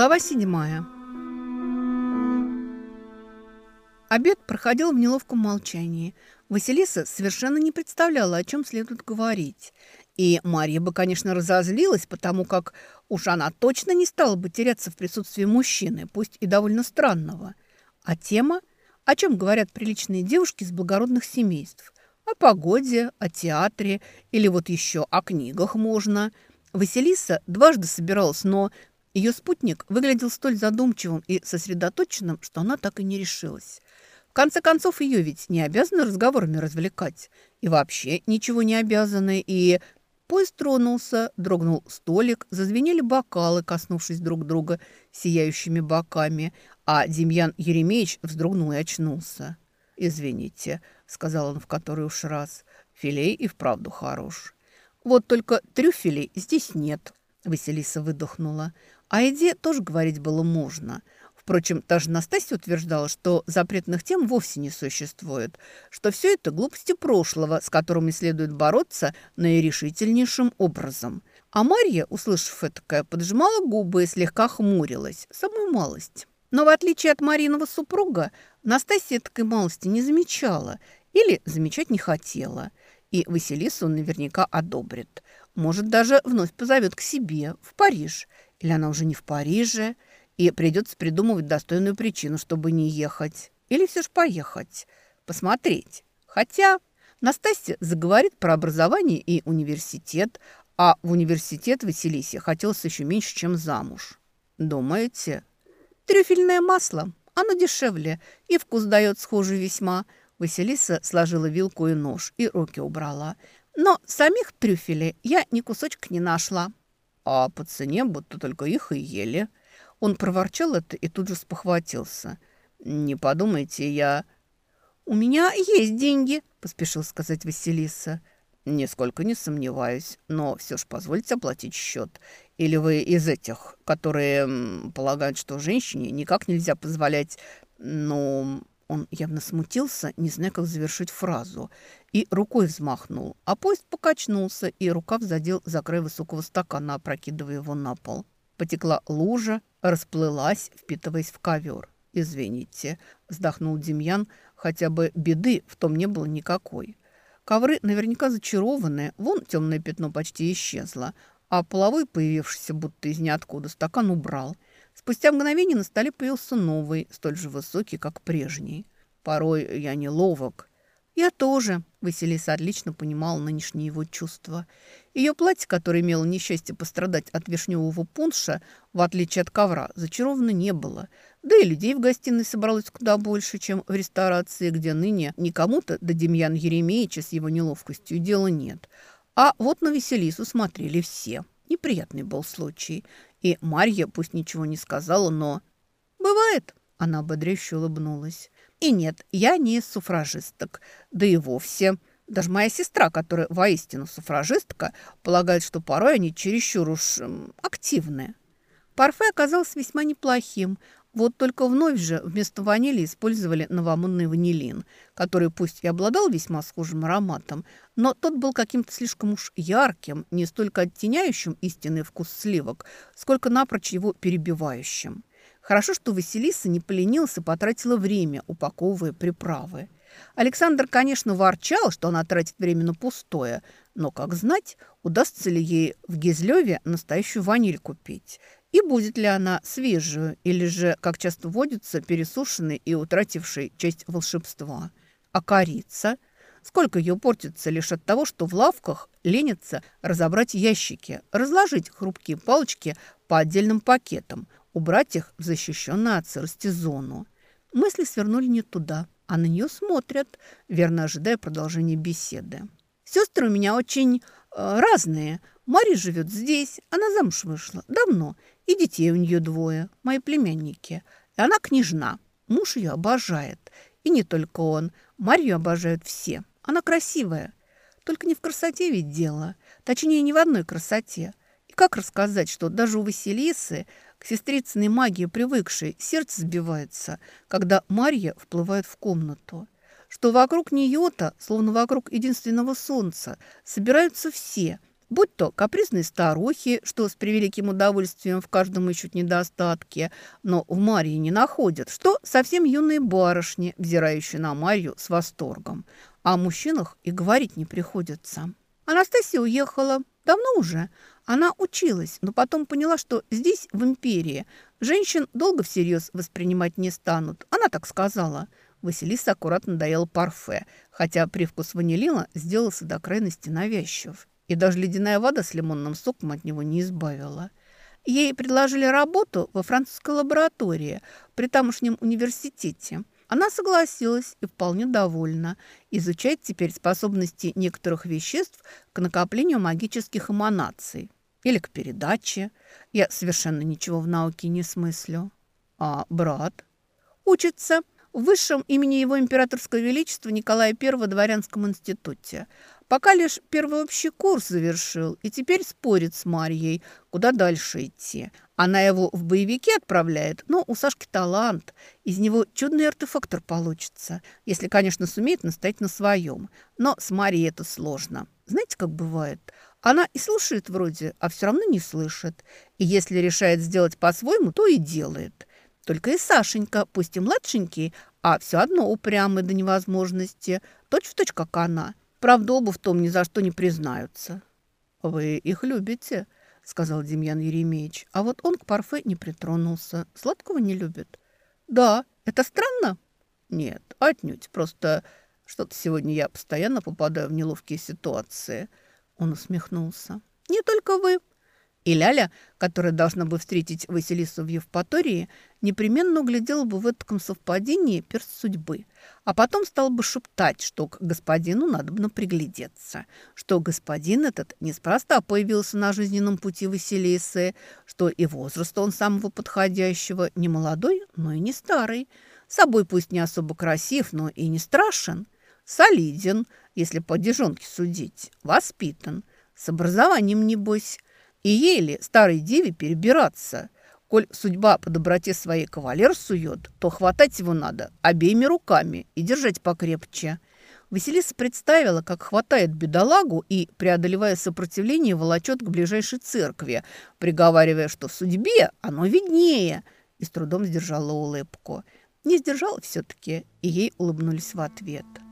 Глава седьмая. Обед проходил в неловком молчании. Василиса совершенно не представляла, о чем следует говорить. И Марья бы, конечно, разозлилась, потому как уж она точно не стала бы теряться в присутствии мужчины, пусть и довольно странного. А тема, о чем говорят приличные девушки из благородных семейств. О погоде, о театре или вот еще о книгах можно. Василиса дважды собиралась, но ее спутник выглядел столь задумчивым и сосредоточенным, что она так и не решилась. В конце концов, ее ведь не обязаны разговорами развлекать. И вообще ничего не обязаны. И поезд тронулся, дрогнул столик, зазвенели бокалы, коснувшись друг друга сияющими боками. А Демьян Еремеевич вздрогнул и очнулся. «Извините», — сказал он в который уж раз, — «филей и вправду хорош». «Вот только трюфелей здесь нет», — Василиса выдохнула. О еде тоже говорить было можно. Впрочем, та же Настасья утверждала, что запретных тем вовсе не существует, что все это глупости прошлого, с которыми следует бороться наирешительнейшим образом. А Марья, услышав это, поджимала губы и слегка хмурилась, самую малость. Но в отличие от Мариного супруга, Настасья такой малости не замечала или замечать не хотела. И Василису наверняка одобрит. Может, даже вновь позовет к себе, в Париж – или она уже не в Париже, и придется придумывать достойную причину, чтобы не ехать. Или все же поехать, посмотреть. Хотя Настасья заговорит про образование и университет, а в университет Василисе хотелось еще меньше, чем замуж. Думаете? Трюфельное масло. Оно дешевле и вкус дает схожий весьма. Василиса сложила вилку и нож и руки убрала. Но самих трюфелей я ни кусочка не нашла а по цене будто только их и ели. Он проворчал это и тут же спохватился. «Не подумайте, я...» «У меня есть деньги», – поспешил сказать Василиса. «Нисколько не сомневаюсь, но все ж позвольте оплатить счет. Или вы из этих, которые полагают, что женщине никак нельзя позволять, ну, он явно смутился, не зная, как завершить фразу, и рукой взмахнул, а поезд покачнулся, и рукав задел за край высокого стакана, опрокидывая его на пол. Потекла лужа, расплылась, впитываясь в ковер. «Извините», – вздохнул Демьян, хотя бы беды в том не было никакой. Ковры наверняка зачарованы, вон темное пятно почти исчезло, а половой, появившийся будто из ниоткуда, стакан убрал – Спустя мгновение на столе появился новый, столь же высокий, как прежний. Порой я не ловок. Я тоже, Василиса отлично понимала нынешние его чувства. Ее платье, которое имело несчастье пострадать от вишневого пунша, в отличие от ковра, зачаровано не было. Да и людей в гостиной собралось куда больше, чем в ресторации, где ныне никому-то до Демьяна Еремеевича с его неловкостью дела нет. А вот на Василису смотрели все. Неприятный был случай. И Марья пусть ничего не сказала, но... «Бывает», — она ободряюще улыбнулась. «И нет, я не из суфражисток, да и вовсе. Даже моя сестра, которая воистину суфражистка, полагает, что порой они чересчур уж активны». Парфе оказался весьма неплохим, вот только вновь же вместо ванили использовали новомодный ванилин, который пусть и обладал весьма схожим ароматом, но тот был каким-то слишком уж ярким, не столько оттеняющим истинный вкус сливок, сколько напрочь его перебивающим. Хорошо, что Василиса не поленился, потратила время, упаковывая приправы. Александр, конечно, ворчал, что она тратит время на пустое, но, как знать, удастся ли ей в Гизлеве настоящую ваниль купить – и будет ли она свежую, или же, как часто водится, пересушенной и утратившей часть волшебства. А корица? Сколько ее портится лишь от того, что в лавках ленятся разобрать ящики, разложить хрупкие палочки по отдельным пакетам, убрать их в защищенную от сырости зону. Мысли свернули не туда, а на нее смотрят, верно ожидая продолжения беседы. «Сестры у меня очень э, разные. Мария живет здесь, она замуж вышла давно, и детей у нее двое, мои племянники. И она княжна. Муж ее обожает. И не только он. Марью обожают все. Она красивая. Только не в красоте ведь дело. Точнее, не в одной красоте. И как рассказать, что даже у Василисы, к сестрицыной магии привыкшей, сердце сбивается, когда Марья вплывает в комнату? Что вокруг нее-то, словно вокруг единственного солнца, собираются все – Будь то капризные старухи, что с превеликим удовольствием в каждом ищут недостатки, но в Марии не находят, что совсем юные барышни, взирающие на Марию с восторгом. О мужчинах и говорить не приходится. Анастасия уехала. Давно уже. Она училась, но потом поняла, что здесь, в империи, женщин долго всерьез воспринимать не станут. Она так сказала. Василиса аккуратно доела парфе, хотя привкус ванилина сделался до крайности навязчив. И даже ледяная вода с лимонным соком от него не избавила. Ей предложили работу во французской лаборатории при тамошнем университете. Она согласилась и вполне довольна. Изучать теперь способности некоторых веществ к накоплению магических эманаций или к передаче. Я совершенно ничего в науке не смыслю. А брат? Учится в высшем имени его императорского величества Николая I дворянском институте. Пока лишь первый общий курс завершил и теперь спорит с Марьей, куда дальше идти. Она его в боевики отправляет, но у Сашки талант. Из него чудный артефактор получится, если, конечно, сумеет настоять на своем. Но с Марьей это сложно. Знаете, как бывает? Она и слушает вроде, а все равно не слышит. И если решает сделать по-своему, то и делает. Только и Сашенька, пусть и младшенький, а все одно упрямый до невозможности, точь-в-точь, точь, как она. Правда, оба в том ни за что не признаются. «Вы их любите», — сказал Демьян Еремеевич. А вот он к парфе не притронулся. Сладкого не любит. «Да, это странно?» «Нет, отнюдь. Просто что-то сегодня я постоянно попадаю в неловкие ситуации». Он усмехнулся. «Не только вы. И Ляля, которая должна бы встретить Василису в Евпатории, непременно углядела бы в этом совпадении перст судьбы, а потом стала бы шептать, что к господину надо бы приглядеться, что господин этот неспроста появился на жизненном пути Василисы, что и возраст он самого подходящего, не молодой, но и не старый, собой пусть не особо красив, но и не страшен, солиден, если по дежонке судить, воспитан, с образованием, небось, и еле старой деве перебираться. Коль судьба по доброте своей кавалер сует, то хватать его надо обеими руками и держать покрепче. Василиса представила, как хватает бедолагу и, преодолевая сопротивление, волочет к ближайшей церкви, приговаривая, что в судьбе оно виднее, и с трудом сдержала улыбку. Не сдержала все-таки, и ей улыбнулись в ответ –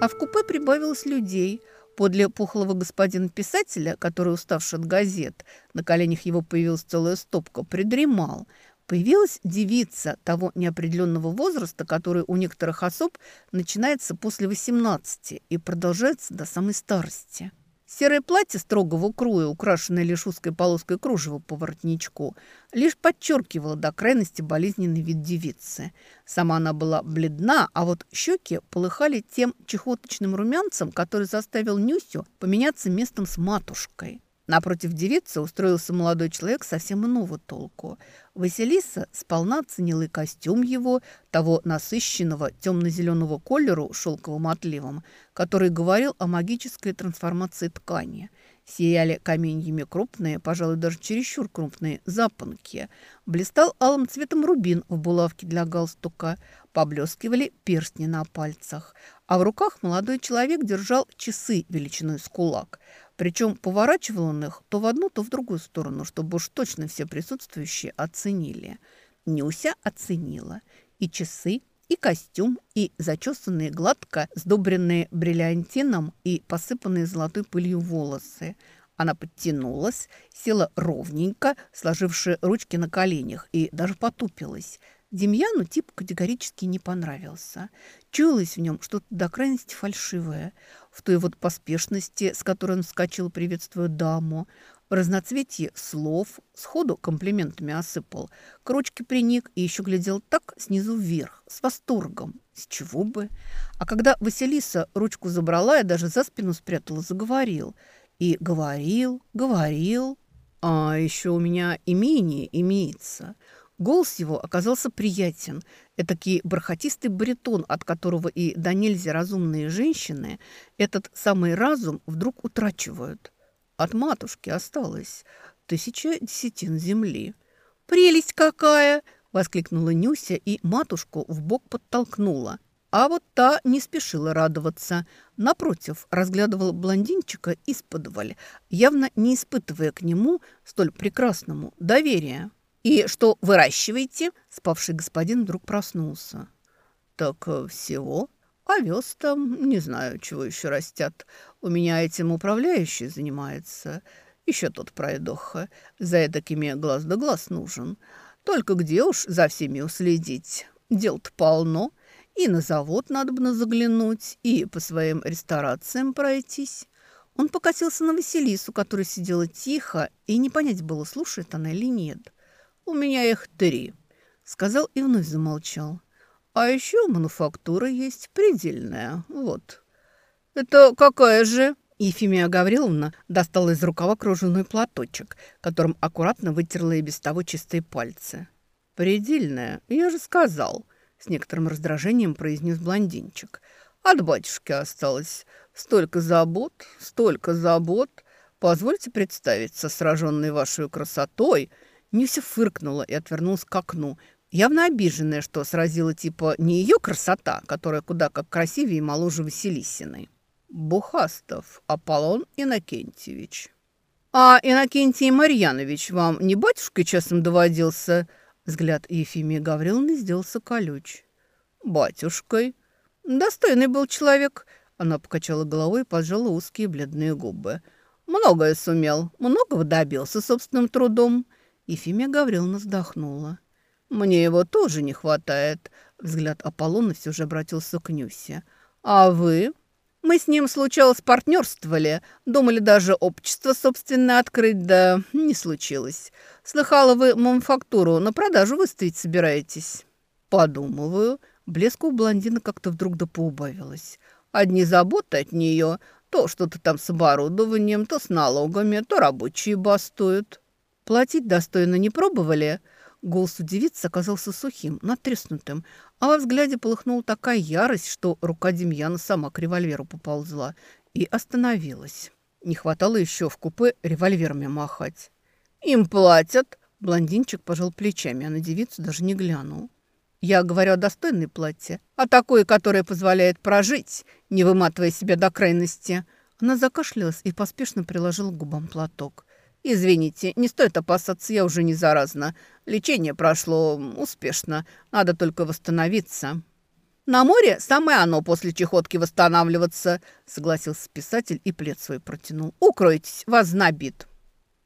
А в купе прибавилось людей. Подле пухлого господина писателя, который, уставший от газет, на коленях его появилась целая стопка, придремал. Появилась девица того неопределенного возраста, который у некоторых особ начинается после 18 и продолжается до самой старости. Серое платье строгого кроя, украшенное лишь узкой полоской кружева по воротничку, лишь подчеркивало до крайности болезненный вид девицы. Сама она была бледна, а вот щеки полыхали тем чехоточным румянцем, который заставил Нюсю поменяться местом с матушкой. Напротив девицы устроился молодой человек совсем иного толку. Василиса сполна оценила и костюм его, того насыщенного темно-зеленого колеру шелковым отливом, который говорил о магической трансформации ткани. Сияли каменьями крупные, пожалуй, даже чересчур крупные запонки. Блистал алым цветом рубин в булавке для галстука. Поблескивали перстни на пальцах. А в руках молодой человек держал часы величиной с кулак – причем поворачивал он их то в одну, то в другую сторону, чтобы уж точно все присутствующие оценили. Нюся оценила и часы, и костюм, и зачесанные гладко, сдобренные бриллиантином и посыпанные золотой пылью волосы. Она подтянулась, села ровненько, сложивши ручки на коленях, и даже потупилась. Демьяну тип категорически не понравился. Чуялось в нем что-то до крайности фальшивое – в той вот поспешности, с которой он вскочил, приветствуя даму, в разноцветии слов, сходу комплиментами осыпал, к ручке приник и еще глядел так снизу вверх, с восторгом. С чего бы? А когда Василиса ручку забрала и даже за спину спрятала, заговорил. И говорил, говорил. А еще у меня имение имеется. Голос его оказался приятен. Этакий бархатистый баритон, от которого и до нельзя разумные женщины этот самый разум вдруг утрачивают. От матушки осталось тысяча десятин земли. «Прелесть какая!» – воскликнула Нюся и матушку в бок подтолкнула. А вот та не спешила радоваться. Напротив, разглядывала блондинчика из-под явно не испытывая к нему столь прекрасному доверия. «И что выращиваете?» – спавший господин вдруг проснулся. «Так э, всего. Овес там, не знаю, чего еще растят. У меня этим управляющий занимается. Еще тот пройдоха. За эдакими глаз да глаз нужен. Только где уж за всеми уследить? Дел-то полно. И на завод надо бы заглянуть, и по своим ресторациям пройтись». Он покосился на Василису, которая сидела тихо, и не понять было, слушает она или нет. «У меня их три», — сказал и вновь замолчал. «А еще мануфактура есть предельная. Вот». «Это какая же?» Ефимия Гавриловна достала из рукава кружевной платочек, которым аккуратно вытерла и без того чистые пальцы. «Предельная, я же сказал», — с некоторым раздражением произнес блондинчик. «От батюшки осталось. Столько забот, столько забот. Позвольте представиться, сраженной вашей красотой», — Нюся фыркнула и отвернулась к окну, явно обиженная, что сразила типа не ее красота, которая куда как красивее и моложе Василисиной. Бухастов Аполлон Иннокентьевич. «А Иннокентий Марьянович вам не батюшкой часом доводился?» Взгляд Ефимии Гавриловны сделался колюч. «Батюшкой. Достойный был человек». Она покачала головой и поджала узкие бледные губы. «Многое сумел, многого добился собственным трудом». Ефимия Гавриловна вздохнула. «Мне его тоже не хватает», — взгляд Аполлона все же обратился к Нюсе. «А вы?» «Мы с ним, случалось, партнерствовали. Думали даже общество собственное открыть, да не случилось. Слыхала, вы мануфактуру на продажу выставить собираетесь?» «Подумываю». Блеску у блондина как-то вдруг да поубавилось. «Одни заботы от нее. То что-то там с оборудованием, то с налогами, то рабочие бастуют». Платить достойно не пробовали?» Голос у девицы оказался сухим, натреснутым, а во взгляде полыхнула такая ярость, что рука Демьяна сама к револьверу поползла и остановилась. Не хватало еще в купе револьверами махать. «Им платят!» Блондинчик пожал плечами, а на девицу даже не глянул. «Я говорю о достойной платье, а такое, которое позволяет прожить, не выматывая себя до крайности». Она закашлялась и поспешно приложила к губам платок. «Извините, не стоит опасаться, я уже не заразна. Лечение прошло успешно, надо только восстановиться». «На море самое оно после чехотки восстанавливаться», — согласился писатель и плед свой протянул. «Укройтесь, вас знобит».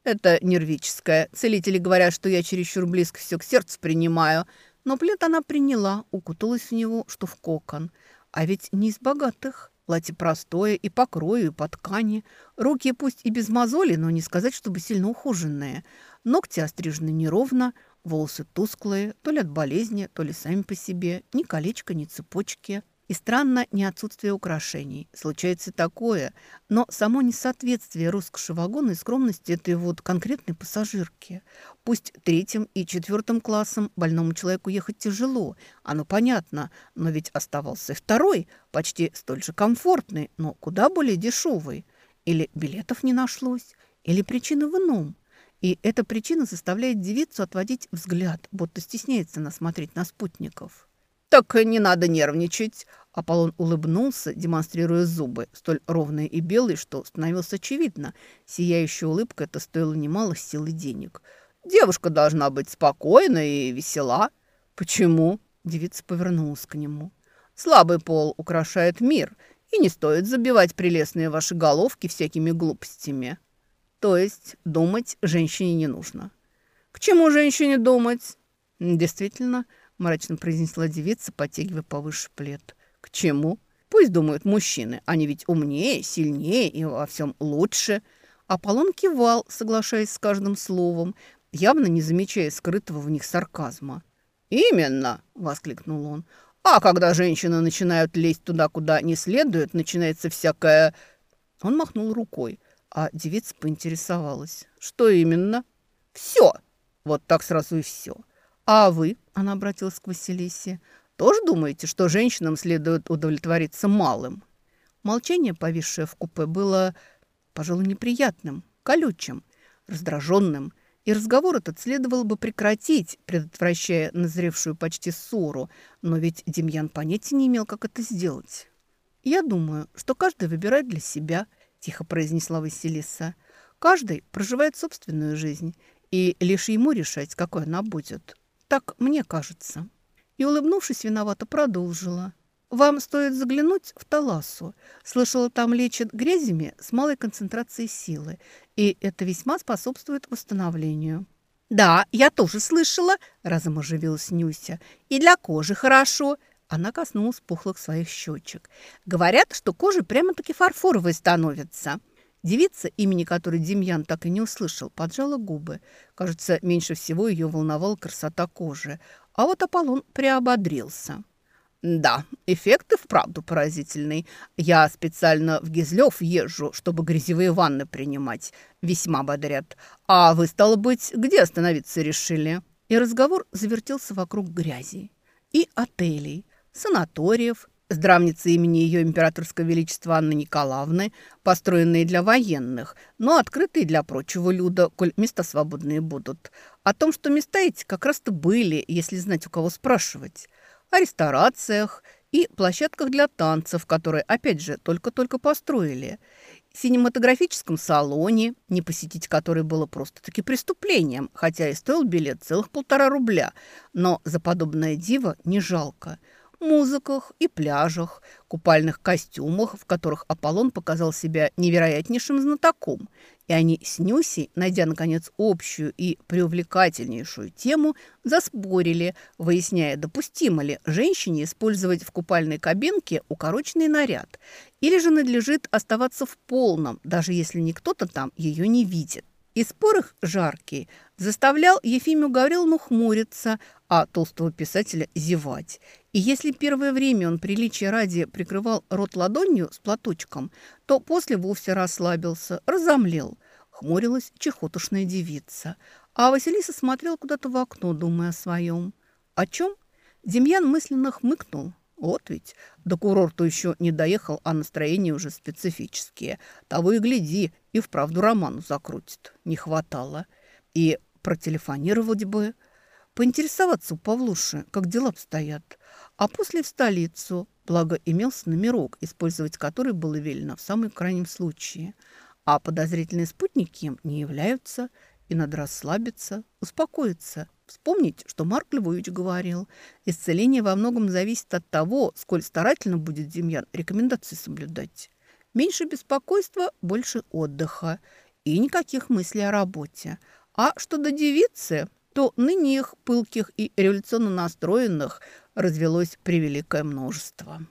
«Это нервическое. Целители говорят, что я чересчур близко все к сердцу принимаю». Но плед она приняла, укуталась в него, что в кокон. А ведь не из богатых. Платье простое и по крою, и по ткани. Руки пусть и без мозоли, но не сказать, чтобы сильно ухоженные. Ногти острижены неровно, волосы тусклые, то ли от болезни, то ли сами по себе. Ни колечка, ни цепочки. И странно не отсутствие украшений. Случается такое, но само несоответствие роскоши вагона и скромности этой вот конкретной пассажирки. Пусть третьим и четвертым классом больному человеку ехать тяжело, оно понятно, но ведь оставался второй, почти столь же комфортный, но куда более дешевый. Или билетов не нашлось, или причина в ином. И эта причина заставляет девицу отводить взгляд, будто стесняется она смотреть на спутников. «Так не надо нервничать!» Аполлон улыбнулся, демонстрируя зубы, столь ровные и белые, что становилось очевидно. Сияющая улыбка это стоила немало сил и денег. «Девушка должна быть спокойна и весела». «Почему?» – девица повернулась к нему. «Слабый пол украшает мир, и не стоит забивать прелестные ваши головки всякими глупостями. То есть думать женщине не нужно». «К чему женщине думать?» «Действительно, – мрачно произнесла девица, подтягивая повыше плед. «К чему? Пусть думают мужчины. Они ведь умнее, сильнее и во всем лучше». Аполлон кивал, соглашаясь с каждым словом, явно не замечая скрытого в них сарказма. «Именно!» – воскликнул он. «А когда женщины начинают лезть туда, куда не следует, начинается всякое...» Он махнул рукой, а девица поинтересовалась. «Что именно?» «Все!» Вот так сразу и все. «А вы?» – она обратилась к Василисе. «Тоже думаете, что женщинам следует удовлетвориться малым?» Молчание, повисшее в купе, было, пожалуй, неприятным, колючим, раздраженным, и разговор этот следовало бы прекратить, предотвращая назревшую почти ссору, но ведь Демьян понятия не имел, как это сделать. «Я думаю, что каждый выбирает для себя», – тихо произнесла Василиса. «Каждый проживает собственную жизнь, и лишь ему решать, какой она будет. Так мне кажется». И, улыбнувшись, виновато продолжила – вам стоит заглянуть в Таласу. Слышала, там лечат грязями с малой концентрацией силы, и это весьма способствует восстановлению». «Да, я тоже слышала», – разом оживилась Нюся. «И для кожи хорошо». Она коснулась пухлых своих щечек. «Говорят, что кожа прямо-таки фарфоровой становится». Девица, имени которой Демьян так и не услышал, поджала губы. Кажется, меньше всего ее волновала красота кожи. А вот Аполлон приободрился. «Да, эффект и вправду поразительный. Я специально в Гизлёв езжу, чтобы грязевые ванны принимать. Весьма бодрят. А вы, стало быть, где остановиться решили?» И разговор завертелся вокруг грязи. И отелей, санаториев, здравницы имени ее императорского величества Анны Николаевны, построенные для военных, но открытые для прочего люда, коль места свободные будут. О том, что места эти как раз-то были, если знать, у кого спрашивать. О ресторациях и площадках для танцев, которые, опять же, только-только построили, синематографическом салоне, не посетить который было просто-таки преступлением, хотя и стоил билет целых полтора рубля, но за подобное диво не жалко – музыках и пляжах, купальных костюмах, в которых Аполлон показал себя невероятнейшим знатоком. И они с Нюси, найдя, наконец, общую и привлекательнейшую тему, заспорили, выясняя, допустимо ли женщине использовать в купальной кабинке укороченный наряд, или же надлежит оставаться в полном, даже если никто-то там ее не видит. И спор их жаркий заставлял Ефимию Гавриловну хмуриться, а толстого писателя зевать. И если первое время он приличия ради прикрывал рот ладонью с платочком, то после вовсе расслабился, разомлел. Хмурилась чехотушная девица. А Василиса смотрел куда-то в окно, думая о своем. О чем? Демьян мысленно хмыкнул. Вот ведь до курорта еще не доехал, а настроения уже специфические. Того и гляди, и вправду роману закрутит. Не хватало. И протелефонировать бы, поинтересоваться у Павлуши, как дела обстоят. А после в столицу, благо имелся номерок, использовать который было велено в самом крайнем случае. А подозрительные спутники им не являются, и надо расслабиться, успокоиться, вспомнить, что Марк Львович говорил. Исцеление во многом зависит от того, сколь старательно будет Демьян рекомендации соблюдать. Меньше беспокойства, больше отдыха и никаких мыслей о работе. А что до девицы, то ныне их пылких и революционно настроенных развелось превеликое множество.